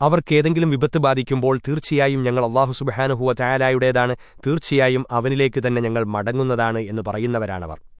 അവർക്കേതെങ്കിലും വിപത്ത് ബാധിക്കുമ്പോൾ തീർച്ചയായും ഞങ്ങൾ അള്ളാഹു സുബഹാനുഹുവ ചായാലായുടേതാണ് തീർച്ചയായും അവനിലേക്ക് തന്നെ ഞങ്ങൾ മടങ്ങുന്നതാണ് എന്ന് പറയുന്നവരാണവർ.